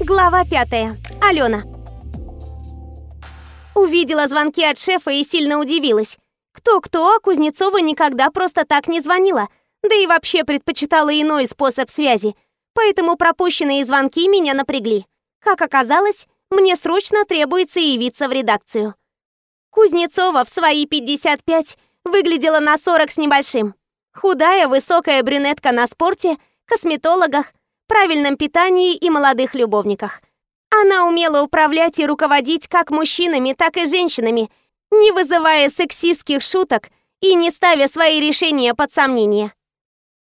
Глава пятая. Алена. Увидела звонки от шефа и сильно удивилась. Кто-кто, а Кузнецова никогда просто так не звонила, да и вообще предпочитала иной способ связи. Поэтому пропущенные звонки меня напрягли. Как оказалось, мне срочно требуется явиться в редакцию. Кузнецова в свои 55 выглядела на 40 с небольшим. Худая, высокая брюнетка на спорте, косметологах, правильном питании и молодых любовниках. Она умела управлять и руководить как мужчинами, так и женщинами, не вызывая сексистских шуток и не ставя свои решения под сомнение.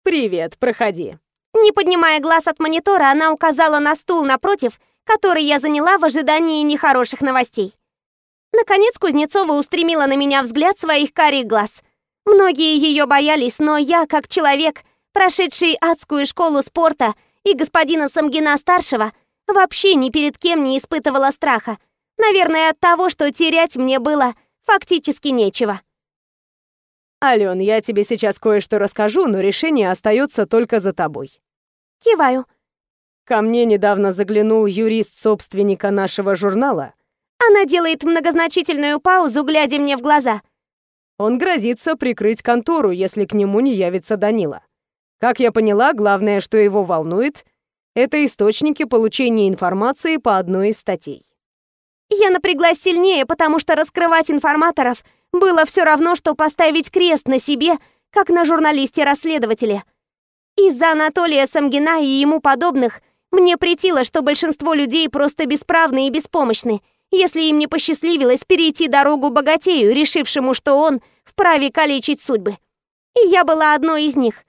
«Привет, проходи». Не поднимая глаз от монитора, она указала на стул напротив, который я заняла в ожидании нехороших новостей. Наконец Кузнецова устремила на меня взгляд своих карих глаз. Многие ее боялись, но я, как человек, прошедший адскую школу спорта и господина Самгина-старшего, вообще ни перед кем не испытывала страха. Наверное, от того, что терять мне было фактически нечего. «Ален, я тебе сейчас кое-что расскажу, но решение остается только за тобой». Киваю. Ко мне недавно заглянул юрист собственника нашего журнала. Она делает многозначительную паузу, глядя мне в глаза. Он грозится прикрыть контору, если к нему не явится Данила. Как я поняла, главное, что его волнует, это источники получения информации по одной из статей. Я напряглась сильнее, потому что раскрывать информаторов было все равно, что поставить крест на себе, как на журналисте-расследователе. Из-за Анатолия Самгина и ему подобных мне претило, что большинство людей просто бесправны и беспомощны, если им не посчастливилось перейти дорогу богатею, решившему, что он вправе калечить судьбы. И я была одной из них.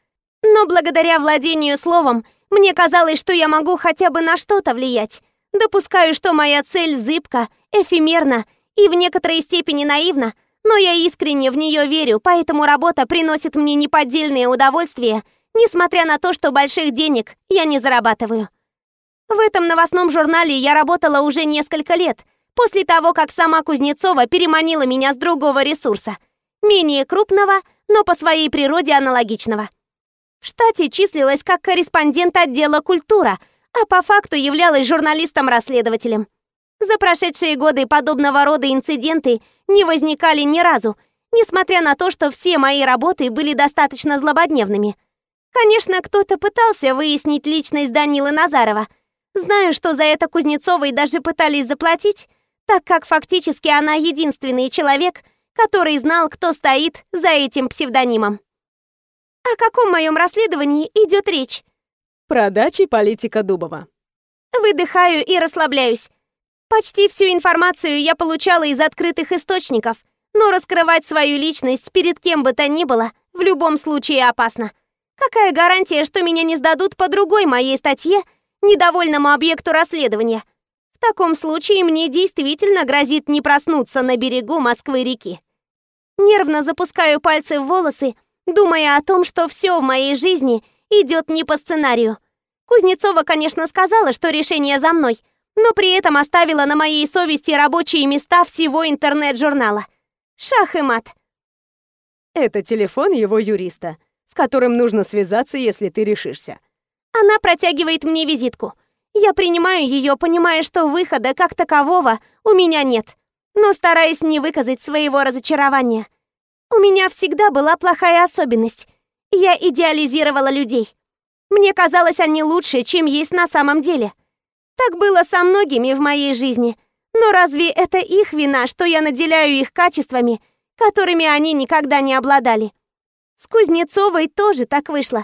Но благодаря владению словом, мне казалось, что я могу хотя бы на что-то влиять. Допускаю, что моя цель зыбка, эфемерна и в некоторой степени наивна, но я искренне в нее верю, поэтому работа приносит мне неподдельное удовольствие, несмотря на то, что больших денег я не зарабатываю. В этом новостном журнале я работала уже несколько лет, после того, как сама Кузнецова переманила меня с другого ресурса, менее крупного, но по своей природе аналогичного. В штате числилась как корреспондент отдела «Культура», а по факту являлась журналистом-расследователем. За прошедшие годы подобного рода инциденты не возникали ни разу, несмотря на то, что все мои работы были достаточно злободневными. Конечно, кто-то пытался выяснить личность Данилы Назарова – Знаю, что за это Кузнецовой даже пытались заплатить, так как фактически она единственный человек, который знал, кто стоит за этим псевдонимом. О каком моем расследовании идет речь? Про дачи политика Дубова. Выдыхаю и расслабляюсь. Почти всю информацию я получала из открытых источников, но раскрывать свою личность перед кем бы то ни было в любом случае опасно. Какая гарантия, что меня не сдадут по другой моей статье – недовольному объекту расследования. В таком случае мне действительно грозит не проснуться на берегу Москвы-реки. Нервно запускаю пальцы в волосы, думая о том, что все в моей жизни идет не по сценарию. Кузнецова, конечно, сказала, что решение за мной, но при этом оставила на моей совести рабочие места всего интернет-журнала. Шах и мат. Это телефон его юриста, с которым нужно связаться, если ты решишься. Она протягивает мне визитку. Я принимаю ее, понимая, что выхода как такового у меня нет, но стараюсь не выказать своего разочарования. У меня всегда была плохая особенность. Я идеализировала людей. Мне казалось, они лучше, чем есть на самом деле. Так было со многими в моей жизни. Но разве это их вина, что я наделяю их качествами, которыми они никогда не обладали? С Кузнецовой тоже так вышло.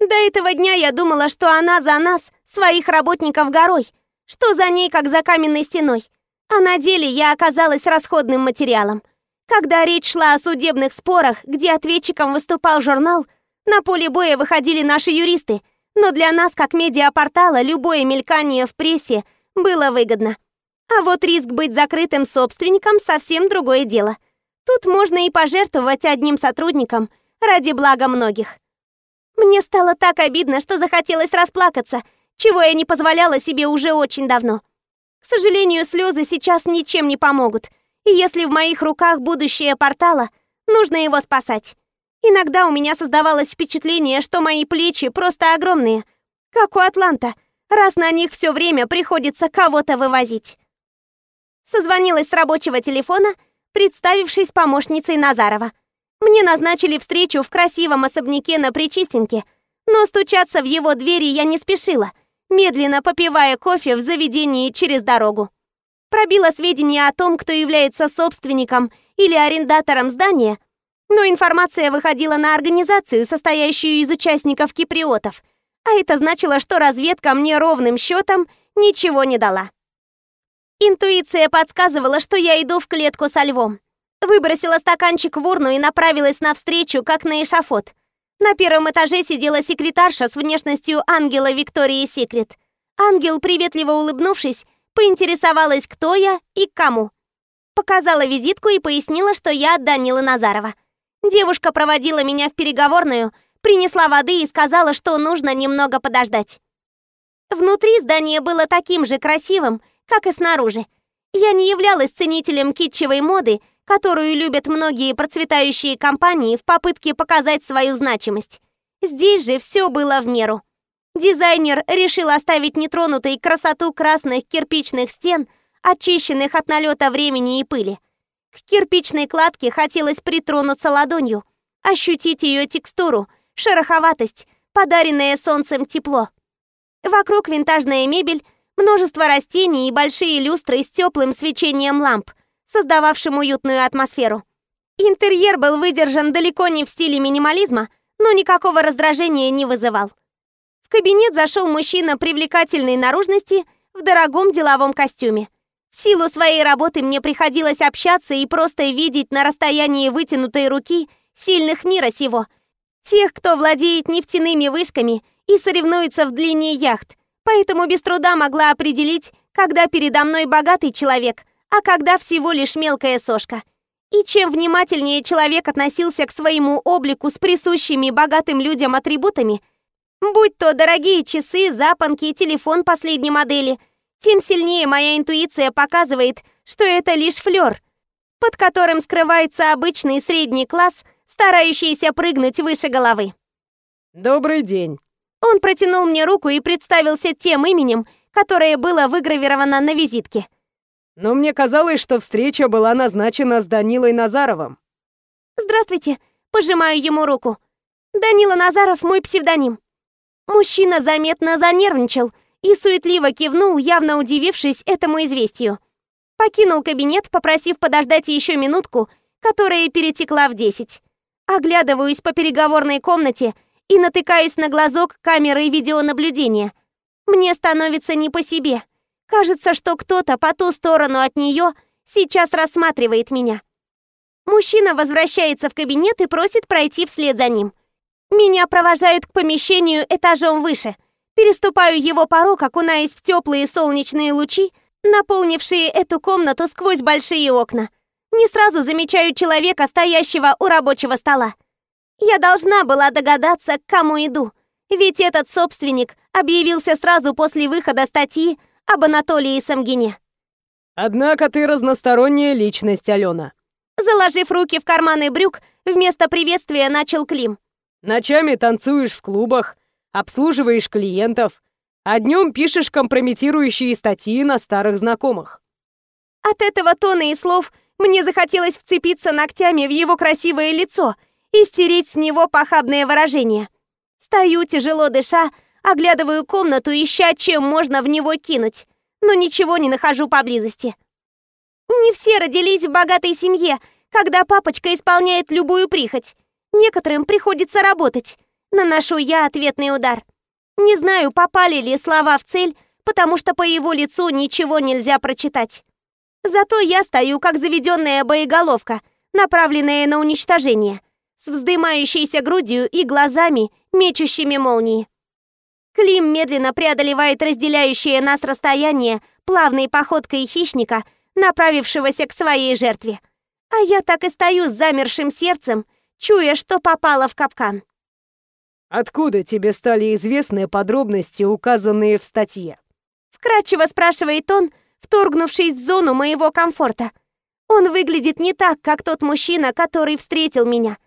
До этого дня я думала, что она за нас, своих работников, горой, что за ней, как за каменной стеной. А на деле я оказалась расходным материалом. Когда речь шла о судебных спорах, где ответчиком выступал журнал, на поле боя выходили наши юристы, но для нас, как медиапортала, любое мелькание в прессе было выгодно. А вот риск быть закрытым собственником – совсем другое дело. Тут можно и пожертвовать одним сотрудником ради блага многих. Мне стало так обидно, что захотелось расплакаться, чего я не позволяла себе уже очень давно. К сожалению, слезы сейчас ничем не помогут. И если в моих руках будущее портала, нужно его спасать. Иногда у меня создавалось впечатление, что мои плечи просто огромные, как у Атланта, раз на них все время приходится кого-то вывозить. Созвонилась с рабочего телефона, представившись помощницей Назарова. Мне назначили встречу в красивом особняке на Причистенке, но стучаться в его двери я не спешила, медленно попивая кофе в заведении через дорогу. Пробила сведения о том, кто является собственником или арендатором здания, но информация выходила на организацию, состоящую из участников киприотов, а это значило, что разведка мне ровным счетом ничего не дала. Интуиция подсказывала, что я иду в клетку со львом. Выбросила стаканчик в урну и направилась навстречу, как на эшафот. На первом этаже сидела секретарша с внешностью ангела Виктории Секрет. Ангел, приветливо улыбнувшись, поинтересовалась, кто я и кому. Показала визитку и пояснила, что я от Данилы Назарова. Девушка проводила меня в переговорную, принесла воды и сказала, что нужно немного подождать. Внутри здание было таким же красивым, как и снаружи. Я не являлась ценителем китчевой моды, которую любят многие процветающие компании в попытке показать свою значимость. Здесь же все было в меру. Дизайнер решил оставить нетронутой красоту красных кирпичных стен, очищенных от налета времени и пыли. К кирпичной кладке хотелось притронуться ладонью, ощутить ее текстуру, шероховатость, подаренное солнцем тепло. Вокруг винтажная мебель, множество растений и большие люстры с теплым свечением ламп, создававшим уютную атмосферу. Интерьер был выдержан далеко не в стиле минимализма, но никакого раздражения не вызывал. Кабинет зашел мужчина привлекательной наружности в дорогом деловом костюме. В силу своей работы мне приходилось общаться и просто видеть на расстоянии вытянутой руки сильных мира сего. Тех, кто владеет нефтяными вышками и соревнуется в длине яхт. Поэтому без труда могла определить, когда передо мной богатый человек, а когда всего лишь мелкая сошка. И чем внимательнее человек относился к своему облику с присущими богатым людям атрибутами, будь то дорогие часы, запонки и телефон последней модели, тем сильнее моя интуиция показывает, что это лишь флёр, под которым скрывается обычный средний класс, старающийся прыгнуть выше головы. «Добрый день». Он протянул мне руку и представился тем именем, которое было выгравировано на визитке – но мне казалось, что встреча была назначена с Данилой Назаровым. Здравствуйте, пожимаю ему руку. Данила Назаров мой псевдоним. Мужчина заметно занервничал и суетливо кивнул, явно удивившись этому известию. Покинул кабинет, попросив подождать еще минутку, которая перетекла в десять. Оглядываюсь по переговорной комнате и натыкаюсь на глазок камеры видеонаблюдения. Мне становится не по себе. Кажется, что кто-то по ту сторону от нее сейчас рассматривает меня. Мужчина возвращается в кабинет и просит пройти вслед за ним. Меня провожают к помещению этажом выше. Переступаю его порог, окунаясь в теплые солнечные лучи, наполнившие эту комнату сквозь большие окна. Не сразу замечаю человека, стоящего у рабочего стола. Я должна была догадаться, к кому иду. Ведь этот собственник объявился сразу после выхода статьи об Анатолии Самгине. Однако ты разносторонняя личность, Алена. Заложив руки в карманы брюк, вместо приветствия начал Клим. Ночами танцуешь в клубах, обслуживаешь клиентов, а днем пишешь компрометирующие статьи на старых знакомых. От этого тона и слов мне захотелось вцепиться ногтями в его красивое лицо и стереть с него похабное выражение. Стою, тяжело дыша, Оглядываю комнату, ища, чем можно в него кинуть, но ничего не нахожу поблизости. Не все родились в богатой семье, когда папочка исполняет любую прихоть. Некоторым приходится работать. Наношу я ответный удар. Не знаю, попали ли слова в цель, потому что по его лицу ничего нельзя прочитать. Зато я стою, как заведенная боеголовка, направленная на уничтожение, с вздымающейся грудью и глазами, мечущими молнии. Клим медленно преодолевает разделяющее нас расстояние плавной походкой хищника, направившегося к своей жертве. А я так и стою с замершим сердцем, чуя, что попала в капкан. «Откуда тебе стали известны подробности, указанные в статье?» Вкратчиво спрашивает он, вторгнувшись в зону моего комфорта. Он выглядит не так, как тот мужчина, который встретил меня.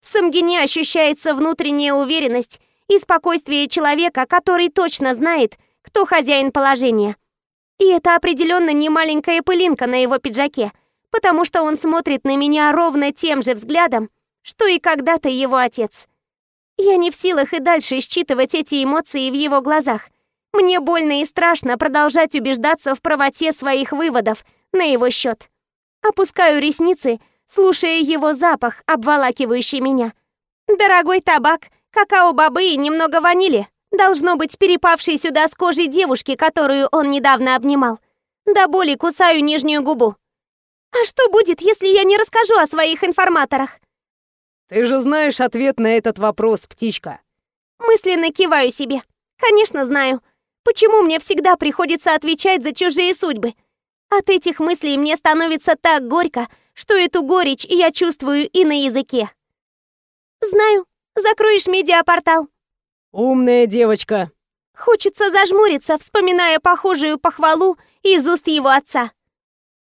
В Самгине ощущается внутренняя уверенность и спокойствие человека, который точно знает, кто хозяин положения. И это определенно не маленькая пылинка на его пиджаке, потому что он смотрит на меня ровно тем же взглядом, что и когда-то его отец. Я не в силах и дальше считывать эти эмоции в его глазах. Мне больно и страшно продолжать убеждаться в правоте своих выводов на его счет. Опускаю ресницы, слушая его запах, обволакивающий меня. Дорогой табак, какао-бобы и немного ванили. Должно быть перепавший сюда с кожей девушки, которую он недавно обнимал. До боли кусаю нижнюю губу. А что будет, если я не расскажу о своих информаторах? Ты же знаешь ответ на этот вопрос, птичка. Мысленно киваю себе. Конечно, знаю. Почему мне всегда приходится отвечать за чужие судьбы? От этих мыслей мне становится так горько, что эту горечь я чувствую и на языке. Знаю. Закроешь медиапортал. Умная девочка. Хочется зажмуриться, вспоминая похожую похвалу из уст его отца.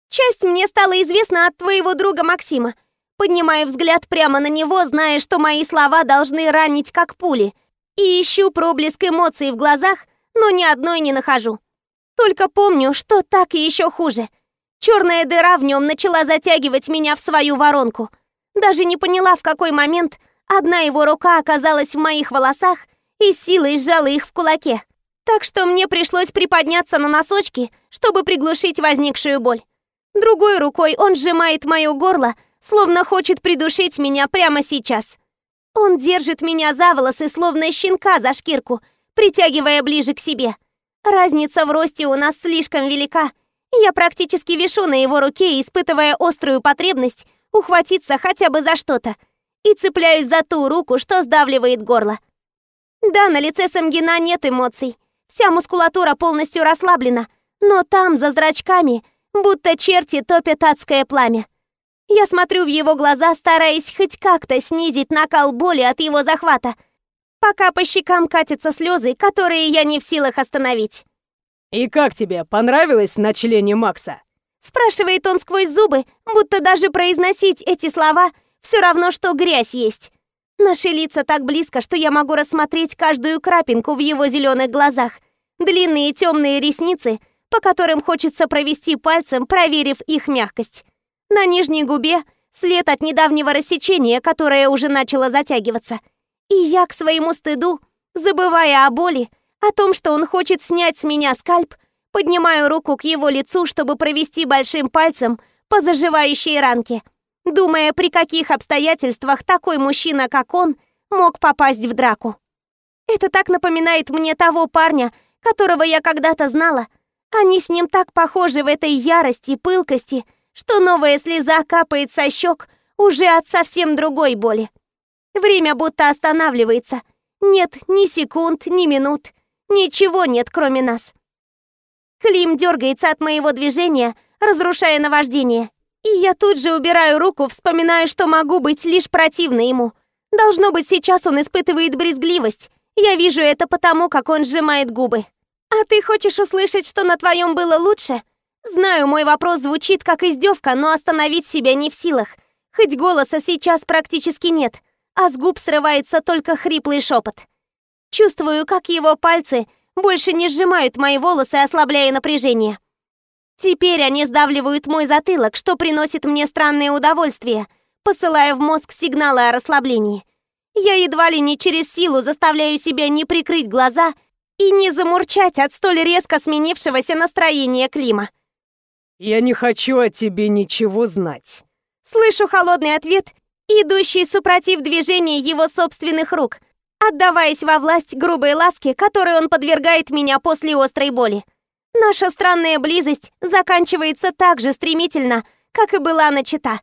Часть мне стала известна от твоего друга Максима. Поднимаю взгляд прямо на него, зная, что мои слова должны ранить как пули. И ищу проблеск эмоций в глазах, но ни одной не нахожу. Только помню, что так и еще хуже. Черная дыра в нем начала затягивать меня в свою воронку. Даже не поняла, в какой момент одна его рука оказалась в моих волосах и силой сжала их в кулаке. Так что мне пришлось приподняться на носочки, чтобы приглушить возникшую боль. Другой рукой он сжимает мое горло, словно хочет придушить меня прямо сейчас. Он держит меня за волосы, словно щенка за шкирку, притягивая ближе к себе. Разница в росте у нас слишком велика. Я практически вишу на его руке, испытывая острую потребность ухватиться хотя бы за что-то. И цепляюсь за ту руку, что сдавливает горло. Да, на лице Самгина нет эмоций. Вся мускулатура полностью расслаблена. Но там, за зрачками, будто черти топят адское пламя. Я смотрю в его глаза, стараясь хоть как-то снизить накал боли от его захвата, пока по щекам катятся слезы, которые я не в силах остановить. «И как тебе, понравилось на члене Макса?» Спрашивает он сквозь зубы, будто даже произносить эти слова все равно, что грязь есть. Наши лица так близко, что я могу рассмотреть каждую крапинку в его зеленых глазах. Длинные темные ресницы, по которым хочется провести пальцем, проверив их мягкость. На нижней губе след от недавнего рассечения, которое уже начало затягиваться. И я к своему стыду, забывая о боли, о том, что он хочет снять с меня скальп, поднимаю руку к его лицу, чтобы провести большим пальцем по заживающей ранке, думая, при каких обстоятельствах такой мужчина, как он, мог попасть в драку. Это так напоминает мне того парня, которого я когда-то знала. Они с ним так похожи в этой ярости, пылкости, что новая слеза капает со щек уже от совсем другой боли. Время будто останавливается. Нет ни секунд, ни минут. Ничего нет, кроме нас. Клим дергается от моего движения, разрушая наваждение. И я тут же убираю руку, вспоминая, что могу быть лишь противна ему. Должно быть, сейчас он испытывает брезгливость. Я вижу это потому, как он сжимает губы. А ты хочешь услышать, что на твоем было лучше? Знаю, мой вопрос звучит как издевка, но остановить себя не в силах. Хоть голоса сейчас практически нет, а с губ срывается только хриплый шепот. Чувствую, как его пальцы больше не сжимают мои волосы, ослабляя напряжение. Теперь они сдавливают мой затылок, что приносит мне странное удовольствие, посылая в мозг сигналы о расслаблении. Я едва ли не через силу заставляю себя не прикрыть глаза и не замурчать от столь резко сменившегося настроения Клима. «Я не хочу о тебе ничего знать». Слышу холодный ответ, идущий супротив движения его собственных рук, отдаваясь во власть грубой ласки, которой он подвергает меня после острой боли. Наша странная близость заканчивается так же стремительно, как и была начата.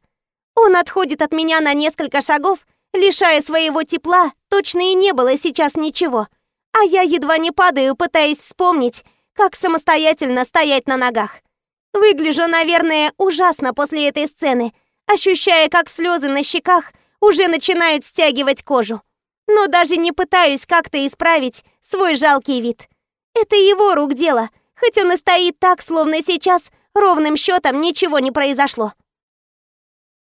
Он отходит от меня на несколько шагов, лишая своего тепла, точно и не было сейчас ничего. А я едва не падаю, пытаясь вспомнить, как самостоятельно стоять на ногах. Выгляжу, наверное, ужасно после этой сцены, ощущая, как слезы на щеках уже начинают стягивать кожу. Но даже не пытаюсь как-то исправить свой жалкий вид. Это его рук дело, хоть он и стоит так, словно сейчас ровным счетом ничего не произошло.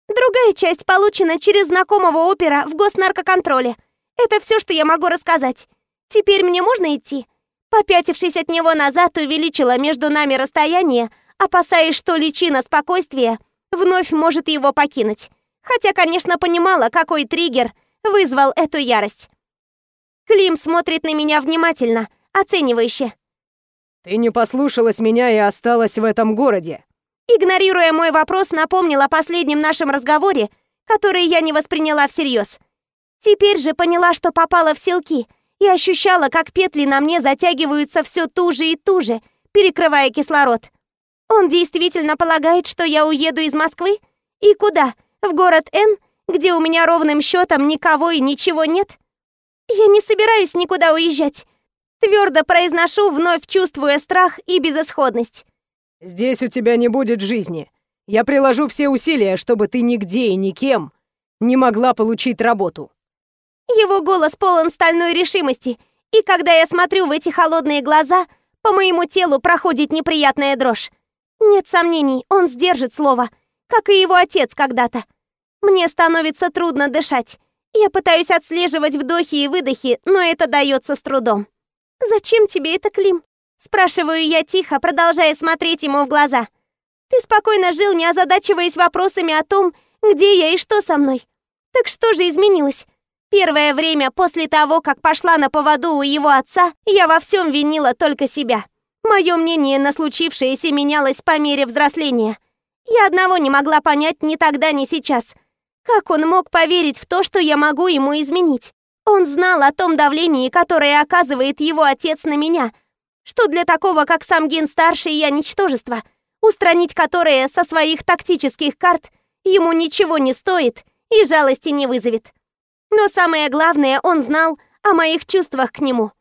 Другая часть получена через знакомого опера в госнаркоконтроле. Это все, что я могу рассказать. Теперь мне можно идти? Попятившись от него назад, увеличила между нами расстояние, опасаясь, что личина спокойствия вновь может его покинуть. Хотя, конечно, понимала, какой триггер вызвал эту ярость. Клим смотрит на меня внимательно, оценивающе. «Ты не послушалась меня и осталась в этом городе». Игнорируя мой вопрос, напомнил о последнем нашем разговоре, который я не восприняла всерьез. Теперь же поняла, что попала в селки и ощущала, как петли на мне затягиваются все туже и туже, перекрывая кислород. Он действительно полагает, что я уеду из Москвы? И куда? В город Н, где у меня ровным счетом никого и ничего нет? Я не собираюсь никуда уезжать. Твердо произношу, вновь чувствуя страх и безысходность. Здесь у тебя не будет жизни. Я приложу все усилия, чтобы ты нигде и никем не могла получить работу. Его голос полон стальной решимости, и когда я смотрю в эти холодные глаза, по моему телу проходит неприятная дрожь. Нет сомнений, он сдержит слово, как и его отец когда-то. Мне становится трудно дышать. Я пытаюсь отслеживать вдохи и выдохи, но это дается с трудом. «Зачем тебе это, Клим?» Спрашиваю я тихо, продолжая смотреть ему в глаза. «Ты спокойно жил, не озадачиваясь вопросами о том, где я и что со мной. Так что же изменилось? Первое время после того, как пошла на поводу у его отца, я во всем винила только себя. Мое мнение на случившееся менялось по мере взросления. Я одного не могла понять ни тогда, ни сейчас. Как он мог поверить в то, что я могу ему изменить? Он знал о том давлении, которое оказывает его отец на меня, что для такого, как сам Гин-старший, я ничтожество, устранить которое со своих тактических карт ему ничего не стоит и жалости не вызовет. Но самое главное, он знал о моих чувствах к нему.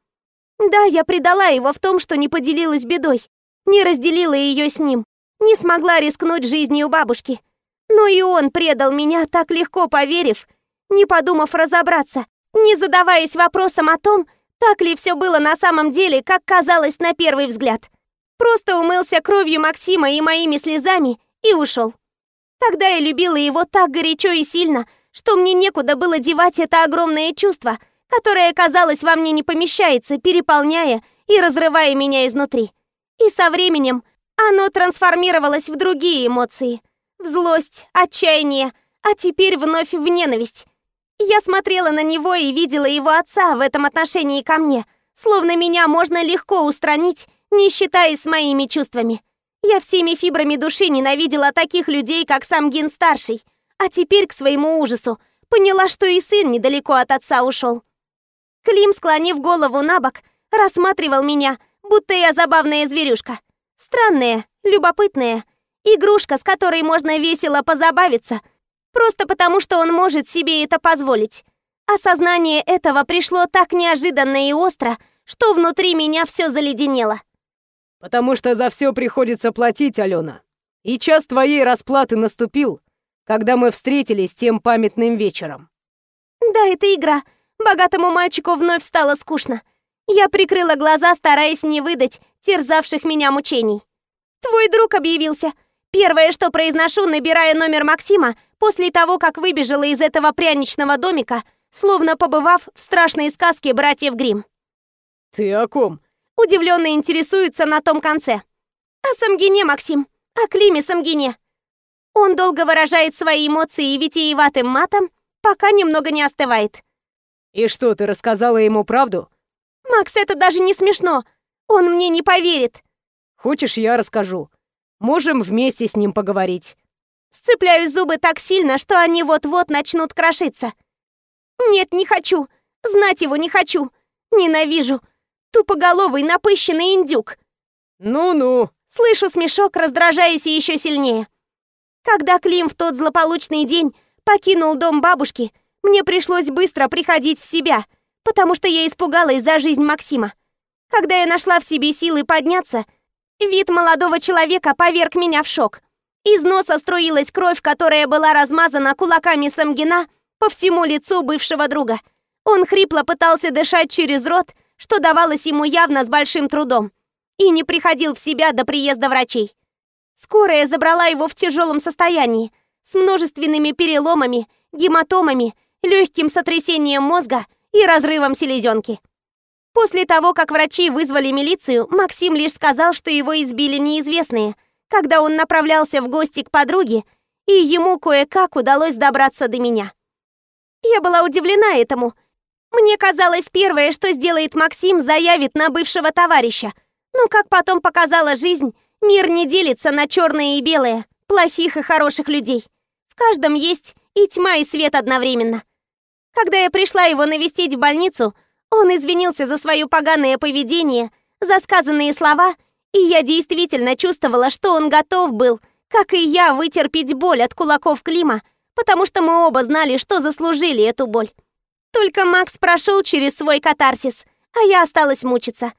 Да, я предала его в том, что не поделилась бедой, не разделила ее с ним, не смогла рискнуть жизнью бабушки. Но и он предал меня, так легко поверив, не подумав разобраться, не задаваясь вопросом о том, так ли все было на самом деле, как казалось на первый взгляд. Просто умылся кровью Максима и моими слезами и ушел. Тогда я любила его так горячо и сильно, что мне некуда было девать это огромное чувство, которое, казалось, во мне не помещается, переполняя и разрывая меня изнутри. И со временем оно трансформировалось в другие эмоции. В злость, отчаяние, а теперь вновь в ненависть. Я смотрела на него и видела его отца в этом отношении ко мне, словно меня можно легко устранить, не считаясь моими чувствами. Я всеми фибрами души ненавидела таких людей, как сам Гин-старший, а теперь, к своему ужасу, поняла, что и сын недалеко от отца ушел. Клим, склонив голову на бок, рассматривал меня, будто я забавная зверюшка. Странная, любопытная, игрушка, с которой можно весело позабавиться — Просто потому, что он может себе это позволить. Осознание этого пришло так неожиданно и остро, что внутри меня все заледенело. «Потому что за все приходится платить, Алена. И час твоей расплаты наступил, когда мы встретились тем памятным вечером». «Да, это игра. Богатому мальчику вновь стало скучно. Я прикрыла глаза, стараясь не выдать терзавших меня мучений. Твой друг объявился. Первое, что произношу, набирая номер Максима, после того, как выбежала из этого пряничного домика, словно побывав в страшной сказке братьев Гримм. «Ты о ком?» Удивленно интересуется на том конце. «О Самгине, Максим. О Климе Самгине». Он долго выражает свои эмоции витиеватым матом, пока немного не остывает. «И что, ты рассказала ему правду?» «Макс, это даже не смешно. Он мне не поверит». «Хочешь, я расскажу?» Можем вместе с ним поговорить. Сцепляю зубы так сильно, что они вот-вот начнут крошиться. Нет, не хочу. Знать его не хочу. Ненавижу. Тупоголовый, напыщенный индюк. Ну-ну. Слышу смешок, раздражаясь еще сильнее. Когда Клим в тот злополучный день покинул дом бабушки, мне пришлось быстро приходить в себя, потому что я испугалась за жизнь Максима. Когда я нашла в себе силы подняться, Вид молодого человека поверг меня в шок. Из носа струилась кровь, которая была размазана кулаками Самгина по всему лицу бывшего друга. Он хрипло пытался дышать через рот, что давалось ему явно с большим трудом, и не приходил в себя до приезда врачей. Скорая забрала его в тяжелом состоянии, с множественными переломами, гематомами, легким сотрясением мозга и разрывом селезенки. После того, как врачи вызвали милицию, Максим лишь сказал, что его избили неизвестные, когда он направлялся в гости к подруге, и ему кое-как удалось добраться до меня. Я была удивлена этому. Мне казалось, первое, что сделает Максим, заявит на бывшего товарища. Но, как потом показала жизнь, мир не делится на черное и белое, плохих и хороших людей. В каждом есть и тьма, и свет одновременно. Когда я пришла его навестить в больницу, он извинился за свое поганое поведение, за сказанные слова, и я действительно чувствовала, что он готов был, как и я, вытерпеть боль от кулаков Клима, потому что мы оба знали, что заслужили эту боль. Только Макс прошел через свой катарсис, а я осталась мучиться.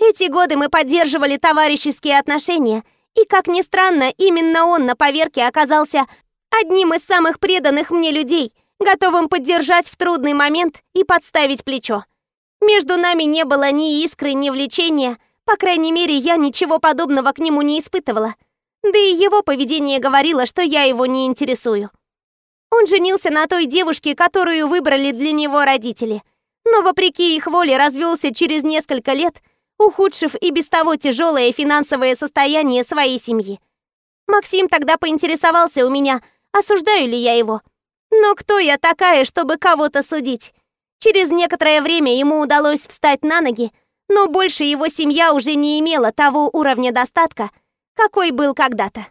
Эти годы мы поддерживали товарищеские отношения, и, как ни странно, именно он на поверке оказался одним из самых преданных мне людей, готовым поддержать в трудный момент и подставить плечо. Между нами не было ни искры, ни влечения. По крайней мере, я ничего подобного к нему не испытывала. Да и его поведение говорило, что я его не интересую. Он женился на той девушке, которую выбрали для него родители. Но вопреки их воле развелся через несколько лет, ухудшив и без того тяжелое финансовое состояние своей семьи. Максим тогда поинтересовался у меня, осуждаю ли я его. Но кто я такая, чтобы кого-то судить? Через некоторое время ему удалось встать на ноги, но больше его семья уже не имела того уровня достатка, какой был когда-то.